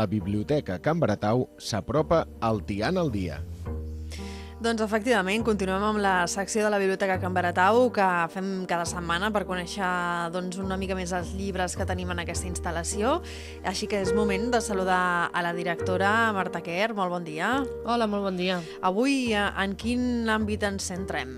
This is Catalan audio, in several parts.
la Biblioteca Can Baratau s'apropa al Tian al dia. Doncs efectivament, continuem amb la secció de la Biblioteca Can Baratau que fem cada setmana per conèixer doncs, una mica més els llibres que tenim en aquesta instal·lació. Així que és moment de saludar a la directora Marta Quer. Molt bon dia. Hola, molt bon dia. Avui eh, en quin àmbit ens centrem?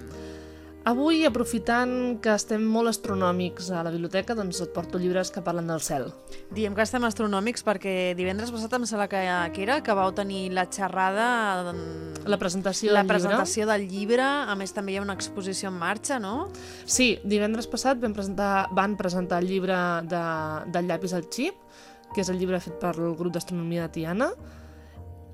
Avui, aprofitant que estem molt astronòmics a la biblioteca, doncs et porto llibres que parlen del cel. Diem que estem astronòmics perquè divendres passat em sembla que, que era que vau tenir la xerrada... La presentació la del presentació del llibre. A més, també hi ha una exposició en marxa, no? Sí, divendres passat vam presentar, van presentar el llibre de, del llapis al xip, que és el llibre fet per el grup d'astronomia de Tiana,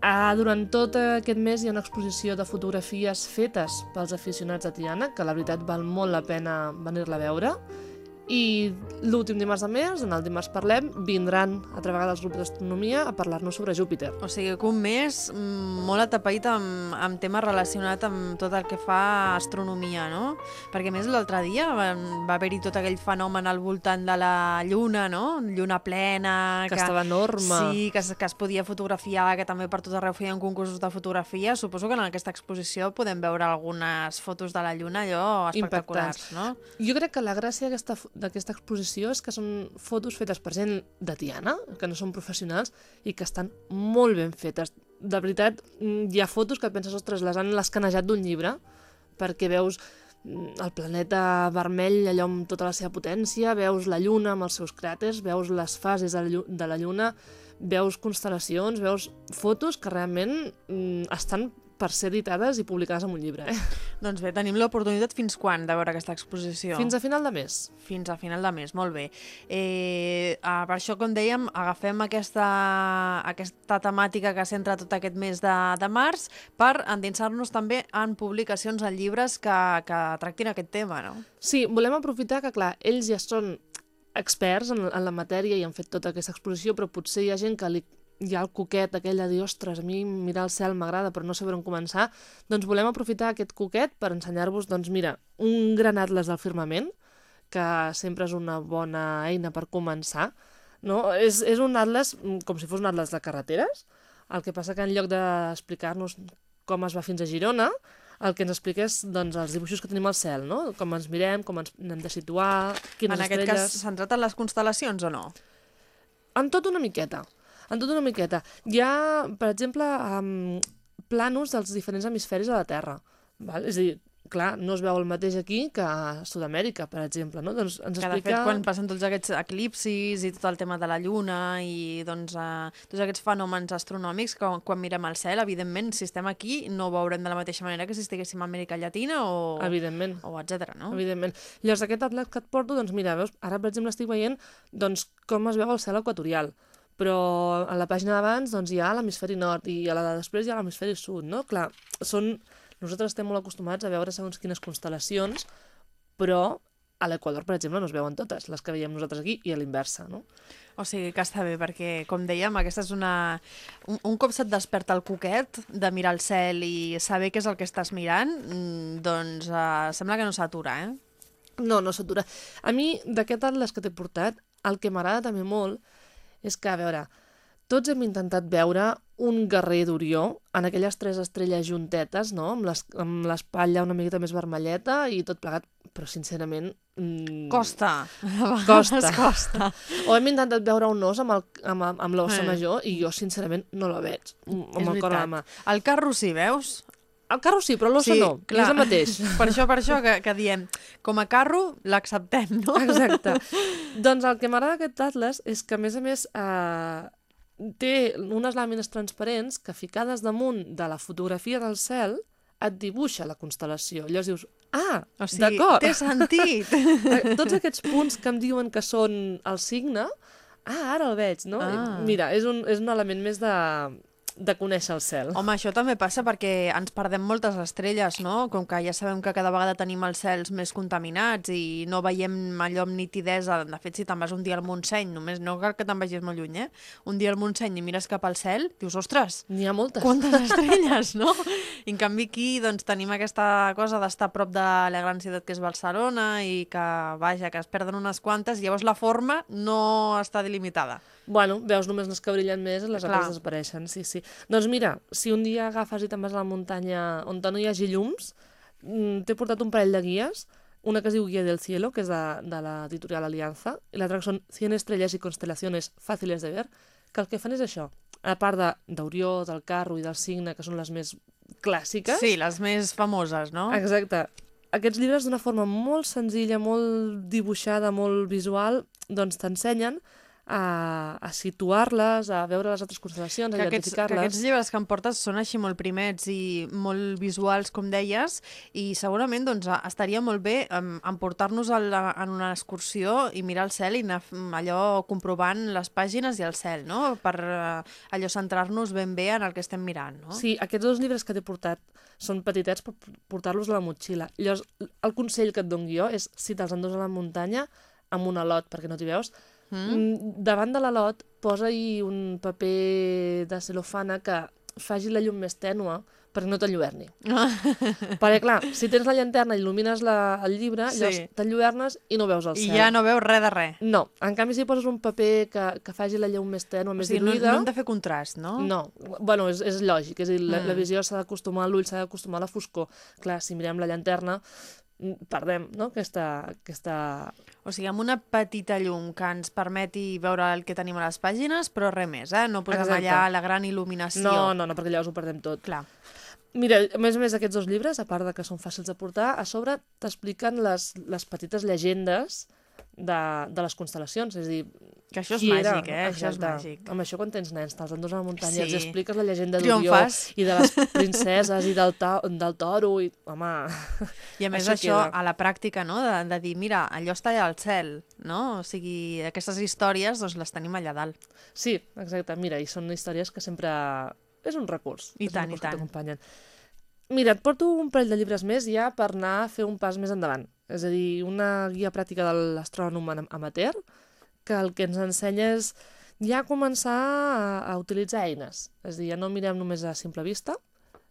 Ah, durant tot aquest mes hi ha una exposició de fotografies fetes pels aficionats de Tiana, que la veritat val molt la pena venir-la a veure. I l'últim dimarts de mes, en el dimarts parlem, vindran altra vegada els grups d'astronomia a parlar-nos sobre Júpiter. O sigui que un mes mm, molt atapeït amb, amb temes relacionat amb tot el que fa astronomia, no? Perquè més l'altre dia va, va haver-hi tot aquell fenomen al voltant de la Lluna, no? Lluna plena... Que, que estava enorme. Sí, que, que es podia fotografiar, que també per tot arreu feien concursos de fotografia. Suposo que en aquesta exposició podem veure algunes fotos de la Lluna allò espectaculars, Impactants. no? Jo crec que la gràcia d'aquesta d'aquesta exposició és que són fotos fetes per gent de Tiana, que no són professionals, i que estan molt ben fetes. De veritat, mm, hi ha fotos que penses, ostres, les han l'escanejat d'un llibre, perquè veus mm, el planeta vermell allò amb tota la seva potència, veus la lluna amb els seus cràters, veus les fases de la, lluna, veus constel·lacions, veus fotos que realment mm, estan per ser editades i publicades en un llibre. Eh? Doncs bé, tenim l'oportunitat fins quan de veure aquesta exposició? Fins a final de mes. Fins a final de mes, molt bé. Eh, ah, per això, com dèiem, agafem aquesta, aquesta temàtica que centra tot aquest mes de, de març per endinsar-nos també en publicacions, en llibres que, que tractin aquest tema, no? Sí, volem aprofitar que, clar, ells ja són experts en, en la matèria i han fet tota aquesta exposició, però potser hi ha gent que li hi ha el coquet aquell de dir, ostres, a mi mirar el cel m'agrada però no saber on començar, doncs volem aprofitar aquest coquet per ensenyar-vos, doncs mira, un gran atles del firmament, que sempre és una bona eina per començar, no? És, és un atles mm, com si fos un atles de carreteres, el que passa que en lloc d'explicar-nos com es va fins a Girona, el que ens expliqués doncs, els dibuixos que tenim al cel, no? com ens mirem, com ens hem de situar, quines estrelles... En aquest cas, centrat en les constel·lacions o no? En tot una miqueta en tota una miqueta. Hi ha, per exemple, um, planos dels diferents hemisferis de la Terra. Val? És a dir, clar, no es veu el mateix aquí que a Sud-amèrica, per exemple, no? Doncs ens que, explica... de fet, quan passen tots aquests eclipsis i tot el tema de la Lluna i doncs, uh, tots aquests fenòmens astronòmics, que quan mirem al cel, evidentment, si estem aquí, no ho veurem de la mateixa manera que si estiguéssim a Amèrica Llatina o... Evidentment. O etc. no? Evidentment. Llavors, aquest atlet que et porto, doncs mira, veus, ara, per exemple, estic veient doncs, com es veu el cel equatorial però a la pàgina d'abans doncs, hi ha l'hemisferi nord i a la de després hi ha l'hemisferi sud, no? Clar, són... nosaltres estem molt acostumats a veure segons quines constel·lacions, però a l'Equador, per exemple, no es veuen totes, les que veiem nosaltres aquí, i a l'inversa, no? O sigui que està bé, perquè, com dèiem, aquesta és una... Un, un cop se't desperta el coquet de mirar el cel i saber què és el que estàs mirant, mm, doncs uh, sembla que no s'atura, eh? No, no s'atura. A mi, d'aquest atles que t'he portat, el que m'agrada també molt és que, a veure, tots hem intentat veure un guerrer d'Orió en aquelles tres estrelles juntetes, no? amb l'espatlla una miqueta més vermelleta i tot plegat, però sincerament... Mmm... Costa. Costa. costa. O hem intentat veure un os amb, el, amb, amb l'ossa eh. major i jo sincerament no la veig, amb és el cor a la mà. El carro sí, veus? El carro sí, però l'ossa sí, no, clar. és el mateix. Per això, per això que, que diem, com a carro l'acceptem, no? Exacte. doncs el que m'agrada d'aquest atles és que, a més a més, eh, té unes làmines transparents que ficades damunt de la fotografia del cel et dibuixa la constel·lació. Llavors dius, ah, o sigui, d'acord. té sentit. Eh, tots aquests punts que em diuen que són el signe, ah, ara el veig, no? Ah. Mira, és un, és un element més de, de conèixer el cel. Home, això també passa perquè ens perdem moltes estrelles, no? Com que ja sabem que cada vegada tenim els cels més contaminats i no veiem allò amb nitidesa. De fet, si te'n vas un dia al Montseny, només no cal que te'n vagis molt lluny, eh? Un dia al Montseny i mires cap al cel, dius, ostres, n'hi ha moltes. Quantes estrelles, no? I en canvi aquí doncs, tenim aquesta cosa d'estar a prop de la gran ciutat que és Barcelona i que, vaja, que es perden unes quantes, llavors la forma no està delimitada. Bueno, veus només les que brillen més i les Clar. altres desapareixen, sí, sí. Doncs mira, si un dia agafes i te'n vas a la muntanya on no hi hagi llums, mm, t'he portat un parell de guies, una que es diu Guia del Cielo, que és de, de l'editorial Alianza, i l'altra que són 100 estrelles i constelaciones fàciles de ver, que el que fan és això, a part de- d'Orió, del Carro i del Cigne, que són les més clàssiques, Sí, les més famoses, no? Exacte. Aquests llibres d'una forma molt senzilla, molt dibuixada, molt visual, doncs t'ensenyen a, a situar-les, a veure les altres constel·lacions, a que identificar-les. aquests llibres que em portes són així molt primets i molt visuals, com deies, i segurament doncs, estaria molt bé em, emportar-nos en una excursió i mirar el cel i anar allò comprovant les pàgines i el cel, no? Per eh, allò centrar-nos ben bé en el que estem mirant, no? Sí, aquests dos llibres que t'he portat són petitets per portar-los a la motxilla. Llavors, el consell que et doni jo és, si te'ls endús a la muntanya, amb un alot, perquè no t'hi veus, mm? davant de l'alot posa-hi un paper de celofana que faci la llum més tènua perquè no t'enlluerni. perquè, clar, si tens la llanterna i il·lumines la, el llibre, Sí. llavors t'enlluernes i no veus el I cel. ja no veus res de res. No, en canvi, si poses un paper que, que faci la llum més tènua, O més sigui, no, diluïda... no hem de fer contrast, no? No, bueno, és, és lògic, és a dir, la, Mm. la visió s'ha d'acostumar, l'ull s'ha d'acostumar a la foscor. Clar, si mirem la llanterna, mm, perdem no? aquesta, aquesta... O sigui, amb una petita llum que ens permeti veure el que tenim a les pàgines, però res més, eh? No posem Exacte. allà la gran il·luminació. No, no, no, perquè llavors ho perdem tot. Clar. Mira, a més a més, aquests dos llibres, a part de que són fàcils de portar, a sobre t'expliquen les, les petites llegendes de, de les constel·lacions, és a dir... Que això és qui era? màgic, eh? Això és màgic. Amb això quan tens nens, te'ls endús a la muntanya, Sí. els expliques la llegenda d'Orió i de les princeses i del, to, del toro i... Home... I a més Això això, queda. a la pràctica, no? De, de dir, mira, allò està allà al cel, no? O sigui, aquestes històries, doncs les tenim allà dalt. Sí, exacte. Mira, i són històries que sempre... És un recurs. I tant, i recurs tant. Mira, et porto un parell de llibres més ja per anar a fer un pas més endavant. És a dir, una guia pràctica de l'astrònom am- amateur que el que ens ensenya és ja començar a, a utilitzar eines. És a dir, ja no mirem només a simple vista,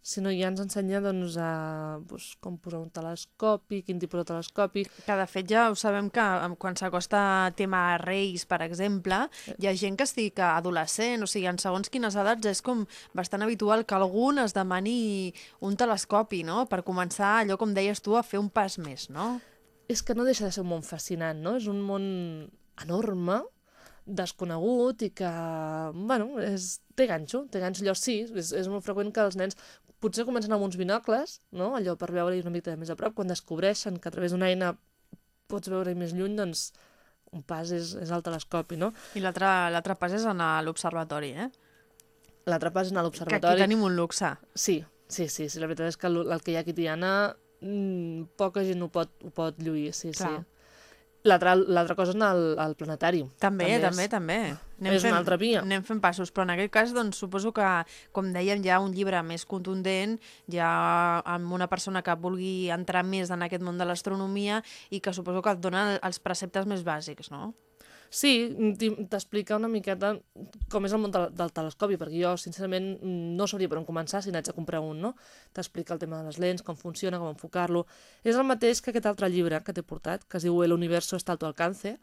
sinó ja ens ensenya doncs, a, doncs, com posar un telescopi, quin tipus de telescopi, Que de fet ja ho sabem que quan s'acosta tema Reis, per exemple, hi ha gent que estic adolescent, o sigui, en segons quines edats és com bastant habitual que algun es demani un telescopi, no?, per començar allò, com deies tu, a fer un pas més, no? és que no deixa de ser un món fascinant, no? És un món enorme, desconegut i que, bueno, és, té ganxo, té ganxo. Allò sí, és, és molt freqüent que els nens potser comencen amb uns binocles, no? allò per veure-hi una mica més a prop, quan descobreixen que a través d'una eina pots veure-hi més lluny, doncs un pas és, és el telescopi, no? I l'altre pas és anar a l'observatori, eh? L'altre pas és anar a Que aquí l'observatori. tenim un luxe. Sí, sí, sí, sí, la veritat és que el, el que hi ha aquí Tiana, mm, poca gent ho pot, ho pot lluir, sí, Clar. sí. L'altra cosa és anar al, al planetari. També, també, és- també. és una altra via. Anem fent passos, però en aquest cas, doncs, suposo que, com dèiem, ha un llibre més contundent, ja amb una persona que vulgui entrar més en aquest món de l'astronomia i que suposo que et dona els preceptes més bàsics, no? Sí, t'hi- t'explica una miqueta com és el món del, telescopi, perquè jo, sincerament, no sabria per on començar si n'haig de comprar un, no? T'explica el tema de les lents, com funciona, com enfocar-lo... És el mateix que aquest altre llibre que t'he portat, que es diu El universo está a tu alcance,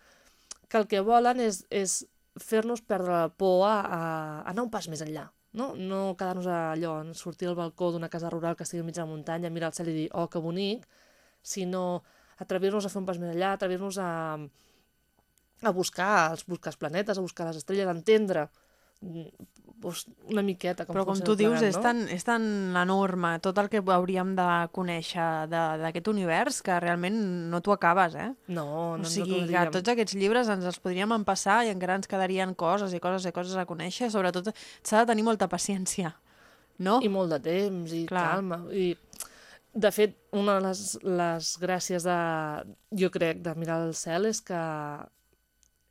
que el que volen és, és fer-nos perdre la por a, a anar un pas més enllà, no? No quedar-nos allò, sortir al balcó d'una casa rural que estigui mig a la muntanya, mirar el cel i dir, oh, que bonic, sinó atrevir-nos a fer un pas més enllà, atrevir-nos a, a buscar els, buscar els planetes, a buscar les estrelles, a entendre mm, doncs, una miqueta com Però com tu dius, plegat, és, no? tan, és tan enorme tot el que hauríem de conèixer d'aquest univers que realment no t'ho acabes, eh? No, no o sigui, que acabaríem. tots aquests llibres ens els podríem empassar i encara ens quedarien coses i coses i coses a conèixer. Sobretot s'ha de tenir molta paciència, no? I molt de temps, i Clar. calma. I, de fet, una de les, les gràcies de, jo crec, de mirar el cel és que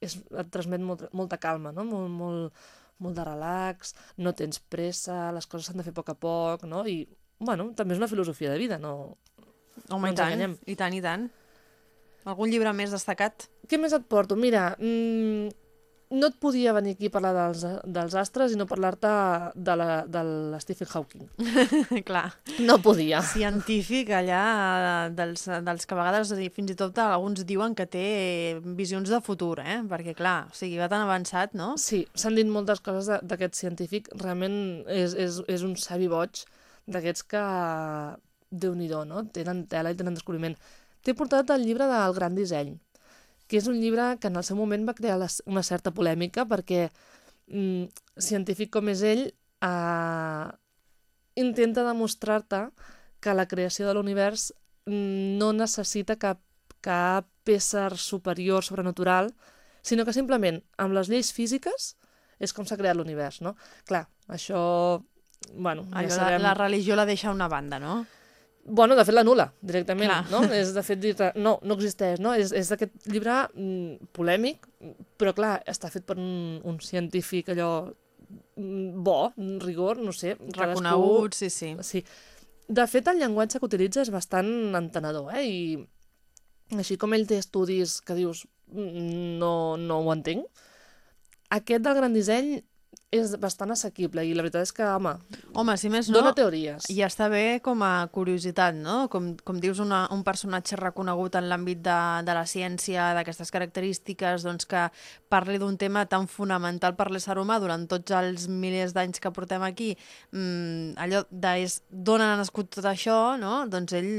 és, et transmet molt, molta calma, no? Molt, molt, molt de relax, no tens pressa, les coses s'han de fer a poc a poc, no? I, bueno, també és una filosofia de vida, no? Home, no i tant, enganyem. i tant, i tant. Algun llibre més destacat? Què més et porto? Mira, mm, no et podia venir aquí a parlar dels, dels astres i no parlar-te de, la, de la Stephen Hawking. Clar. No podia. Científic allà, dels, dels que a vegades fins i tot alguns diuen que té visions de futur, eh? Perquè, clar, o sigui, va tan avançat, no? Sí, s'han dit moltes coses d'aquest científic. Realment és, és, és un savi boig d'aquests que, déu nhi no? Tenen tela i tenen descobriment. T'he portat el llibre del Gran Disseny, que és un llibre que en el seu moment va crear les, una certa polèmica perquè mm, científic com és ell eh, intenta demostrar-te que la creació de l'univers mm, no necessita cap, cap ésser superior, sobrenatural, sinó que simplement amb les lleis físiques és com s'ha creat l'univers, no? Clar, això... Bueno, ja Allò, la, sabem... la religió la deixa a una banda, no? Bueno, de fet l'anul·la, directament, Clar. no? És, de fet, dir no, no existeix, no? És, és aquest llibre mm, polèmic, però, clar, està fet per un, un científic allò mm, bo, rigor, no sé. cadascú- Reconegut, sí, sí. Sí. De fet, el llenguatge que utilitza és bastant entenedor, eh? I així com ell té estudis que dius "Mm, no, no ho entenc, aquest del gran disseny és bastant assequible i la veritat és que, home, Home, si més no, dona teories. i està bé com a curiositat, no? Com, com dius, una, un personatge reconegut en l'àmbit de, de la ciència, d'aquestes característiques, doncs que parli d'un tema tan fonamental per l'ésser humà durant tots els milers d'anys que portem aquí, mmm, allò de d'on ha nascut tot això, no? Doncs ell,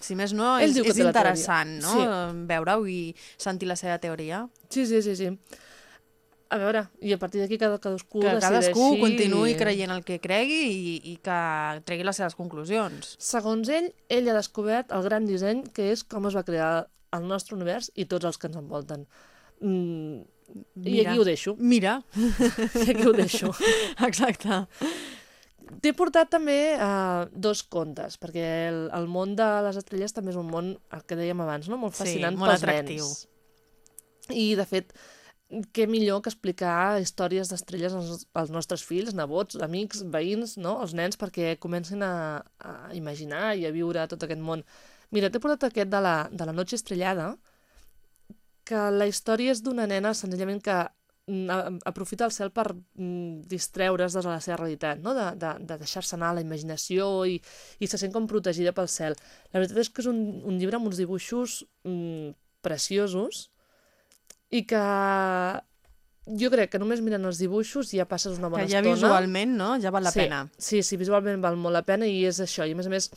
si més no, Ell és, és interessant, no? Sí. Veure-ho i sentir la seva teoria. Sí, sí, sí, sí. A veure, i a partir d'aquí cada, cadascú Que decideixi... cadascú continuï creient el que cregui i, i que tregui les seves conclusions. Segons ell, ell ha descobert el gran disseny que és com es va crear el nostre univers i tots els que ens envolten. Mm, I aquí ho deixo. Mira, I aquí ho deixo. exacte. T'he portat també uh, dos contes, perquè el, el món de les estrelles també és un món, el que dèiem abans, no? molt Sí, fascinant molt pels atractiu. nens. I, de fet, què millor que explicar històries d'estrelles als, als nostres fills, nebots, amics, veïns, no? els nens, perquè comencin a, a imaginar i a viure tot aquest món. Mira, t'he portat aquest de la, de la Noche Estrellada, que la història és d'una nena senzillament que mm, aprofita el cel per mm, distreure's de la seva realitat, no? de, de, de deixar-se anar a la imaginació i, i se sent com protegida pel cel. La veritat és que és un, un llibre amb uns dibuixos mm, preciosos i que jo crec que només mirant els dibuixos ja passes una bona Que ja estona. visualment, no?, ja val la sí, pena. Sí, sí, visualment val molt la pena i és això. I a més a més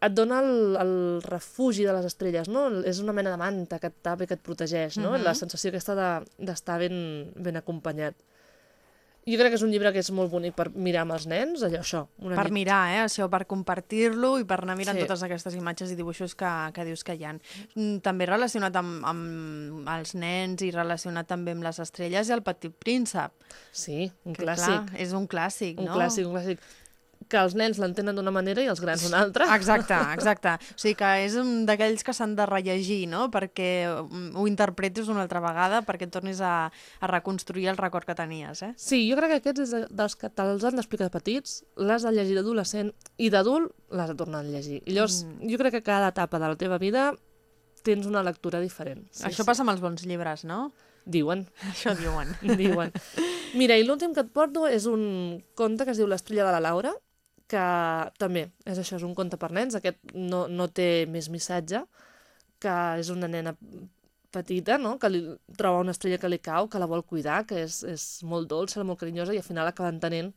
et dona el, el refugi de les estrelles, no? És una mena de manta que et tapa i que et protegeix, no? Mhm. La sensació aquesta de- d'estar ben, ben acompanyat. Jo crec que és un llibre que és molt bonic per mirar amb els nens, allò, això, una Per nit. mirar, eh? Això, per compartir-lo i per anar mirant Sí. totes aquestes imatges i dibuixos que, que dius que hi ha. Mm, També relacionat amb, amb els nens i relacionat també amb les estrelles i el Petit Príncep. Sí, un que, clàssic. Clar, és un clàssic, un no? clàssic, un clàssic. Que els nens l'entenen d'una manera i els grans d'una altra. Exacte, exacte. O sigui que és un d'aquells que s'han de rellegir, no?, perquè mm, ho interpretis una altra vegada, perquè et tornis a, a reconstruir el record que tenies, eh? Sí, jo crec que aquests és de- dels que te'ls han d'explicar de petits, l'has de llegir d'adolescent i d'adult l'has de tornar a llegir. I llavors, mm. jo crec que cada etapa de la teva vida tens una lectura diferent. Sí, Això passa amb els bons llibres, no? Diuen, Això diuen. diuen. Mira, i l'últim que et porto és un conte que es diu L'estrella de la Laura, que també és això, és un conte per nens, aquest no, no té més missatge, que és una nena petita, no?, que li troba una estrella que li cau, que la vol cuidar, que és, és molt dolça, molt carinyosa, i al final acaba entenent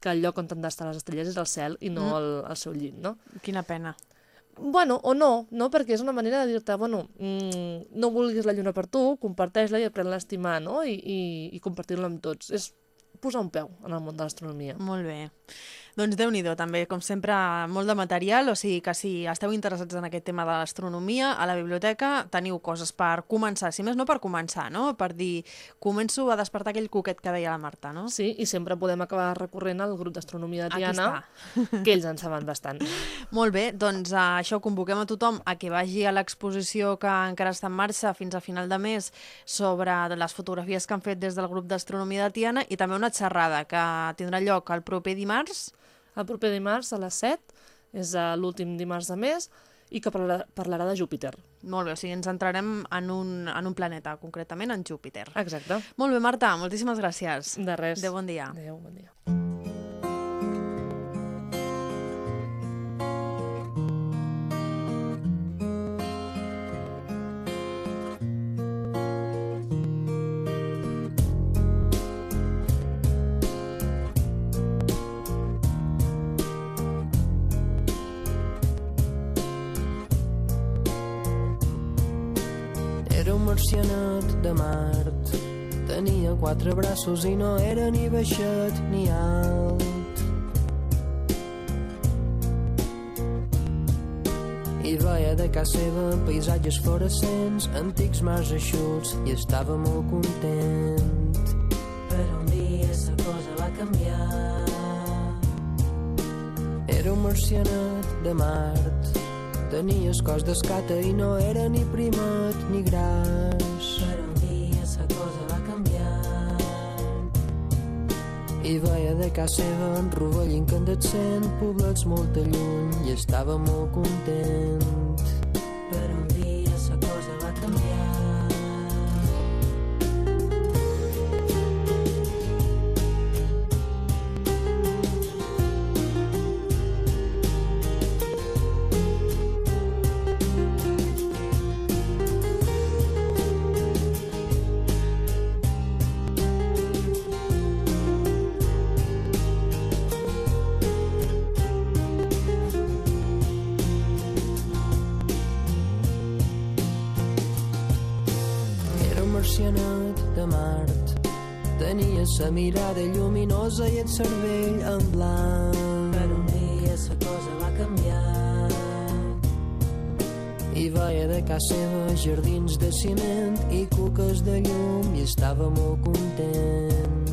que el lloc on han d'estar les estrelles és el cel i no Mm. el, el seu llit, no? Quina pena. Bueno, o no, no? Perquè és una manera de dir-te, bueno, mm, no vulguis la lluna per tu, comparteix-la i aprèn-la a estimar, no? I, i, i compartir-la amb tots. És posar un peu en el món de l'astronomia. Molt bé. Doncs déu nhi també, com sempre, molt de material, o sigui que si esteu interessats en aquest tema de l'astronomia, a la biblioteca teniu coses per començar, si més no per començar, no? Per dir, començo a despertar aquell cuquet que deia la Marta, no? Sí, i sempre podem acabar recorrent al grup d'astronomia de Tiana, que ells en saben bastant. Molt bé, doncs uh, això convoquem a tothom a que vagi a l'exposició que encara està en marxa fins a final de mes sobre les fotografies que han fet des del grup d'astronomia de Tiana i també una xerrada que tindrà lloc el proper dimarts El proper dimarts a les 7, és eh, l'últim dimarts de mes, i que parlarà, parlarà de Júpiter. Molt bé, o sigui, ens centrarem en un, en un planeta, concretament en Júpiter. Exacte. Molt bé, Marta, moltíssimes gràcies. De res. Adéu, bon dia. Adéu, bon dia. Tenia quatre braços i no era ni baixet ni alt. I veia de casa seva paisatges fluorescents, antics mars eixuts, i estava molt content. Però un dia la cosa va canviar. Era un marcianet de Mart. Tenia el cos d'escata i no era ni primat ni gras. I veia de casa seva en rovell incandescent, poblets molt lluny, i estava molt content. Marcianet de Mart. Tenia la mirada lluminosa i el cervell en blanc. Però un dia la cosa va canviar. I veia de casa seva jardins de ciment i cuques de llum i estava molt content.